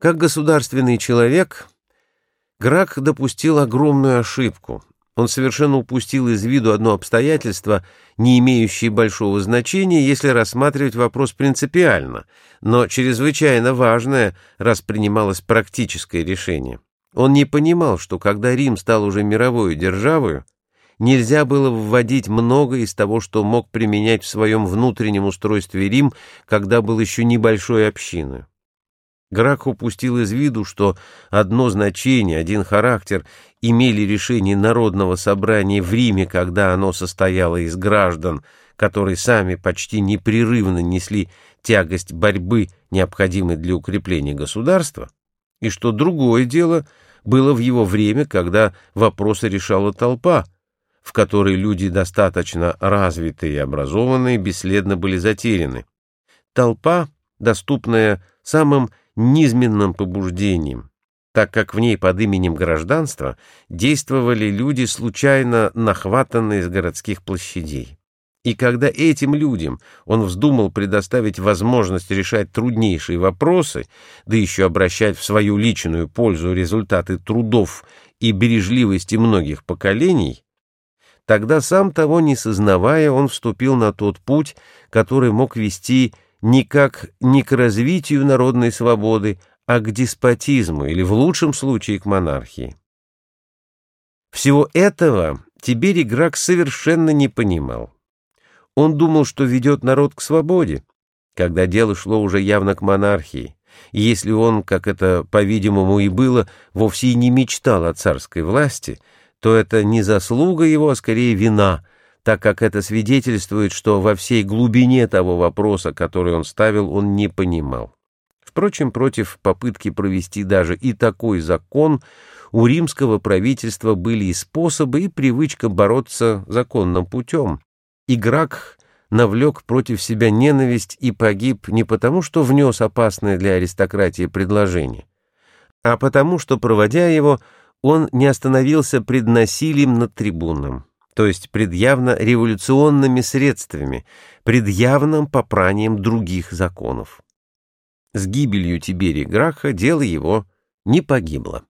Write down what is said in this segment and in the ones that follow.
Как государственный человек, Грак допустил огромную ошибку. Он совершенно упустил из виду одно обстоятельство, не имеющее большого значения, если рассматривать вопрос принципиально, но чрезвычайно важное, раз принималось практическое решение. Он не понимал, что когда Рим стал уже мировой державой, нельзя было вводить многое из того, что мог применять в своем внутреннем устройстве Рим, когда был еще небольшой общиной. Грак упустил из виду, что одно значение, один характер имели решения народного собрания в Риме, когда оно состояло из граждан, которые сами почти непрерывно несли тягость борьбы, необходимой для укрепления государства, и что другое дело было в его время, когда вопросы решала толпа, в которой люди достаточно развитые и образованные бесследно были затеряны. Толпа, доступная самым низменным побуждением, так как в ней под именем гражданства действовали люди, случайно нахватанные с городских площадей. И когда этим людям он вздумал предоставить возможность решать труднейшие вопросы, да еще обращать в свою личную пользу результаты трудов и бережливости многих поколений, тогда сам того не сознавая, он вступил на тот путь, который мог вести никак не к развитию народной свободы, а к деспотизму или, в лучшем случае, к монархии. Всего этого Тиберий Грак совершенно не понимал. Он думал, что ведет народ к свободе, когда дело шло уже явно к монархии, и если он, как это, по-видимому, и было, вовсе и не мечтал о царской власти, то это не заслуга его, а скорее вина — так как это свидетельствует, что во всей глубине того вопроса, который он ставил, он не понимал. Впрочем, против попытки провести даже и такой закон у римского правительства были и способы, и привычка бороться законным путем. И Грак навлек против себя ненависть и погиб не потому, что внес опасное для аристократии предложение, а потому, что, проводя его, он не остановился пред насилием над трибуном то есть предъявно революционными средствами, предъявным попранием других законов. С гибелью Тиберия Граха дело его не погибло.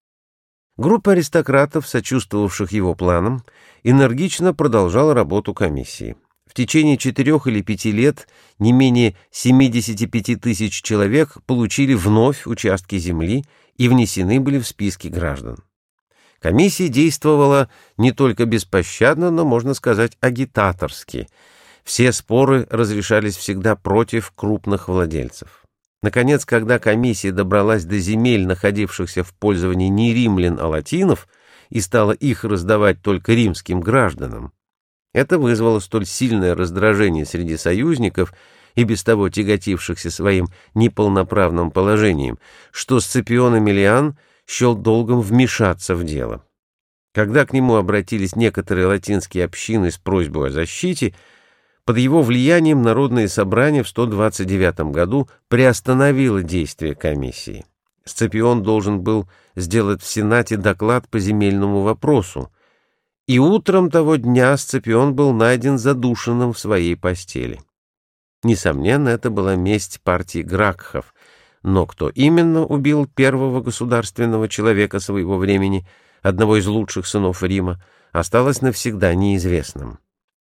Группа аристократов, сочувствовавших его планам, энергично продолжала работу комиссии. В течение четырех или пяти лет не менее 75 тысяч человек получили вновь участки земли и внесены были в списки граждан. Комиссия действовала не только беспощадно, но, можно сказать, агитаторски. Все споры разрешались всегда против крупных владельцев. Наконец, когда комиссия добралась до земель, находившихся в пользовании не римлян, а латинов, и стала их раздавать только римским гражданам, это вызвало столь сильное раздражение среди союзников и без того тяготившихся своим неполноправным положением, что Сципион Эмилиан — счел долгом вмешаться в дело. Когда к нему обратились некоторые латинские общины с просьбой о защите, под его влиянием Народное собрание в 129 году приостановило действие комиссии. Сципион должен был сделать в Сенате доклад по земельному вопросу, и утром того дня Сципион был найден задушенным в своей постели. Несомненно, это была месть партии Гракхов, но кто именно убил первого государственного человека своего времени, одного из лучших сынов Рима, осталось навсегда неизвестным.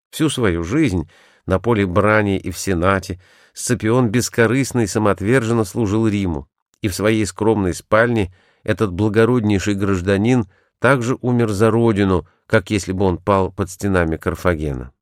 Всю свою жизнь на поле брани и в Сенате Сципион бескорыстно и самоотверженно служил Риму, и в своей скромной спальне этот благороднейший гражданин также умер за родину, как если бы он пал под стенами Карфагена.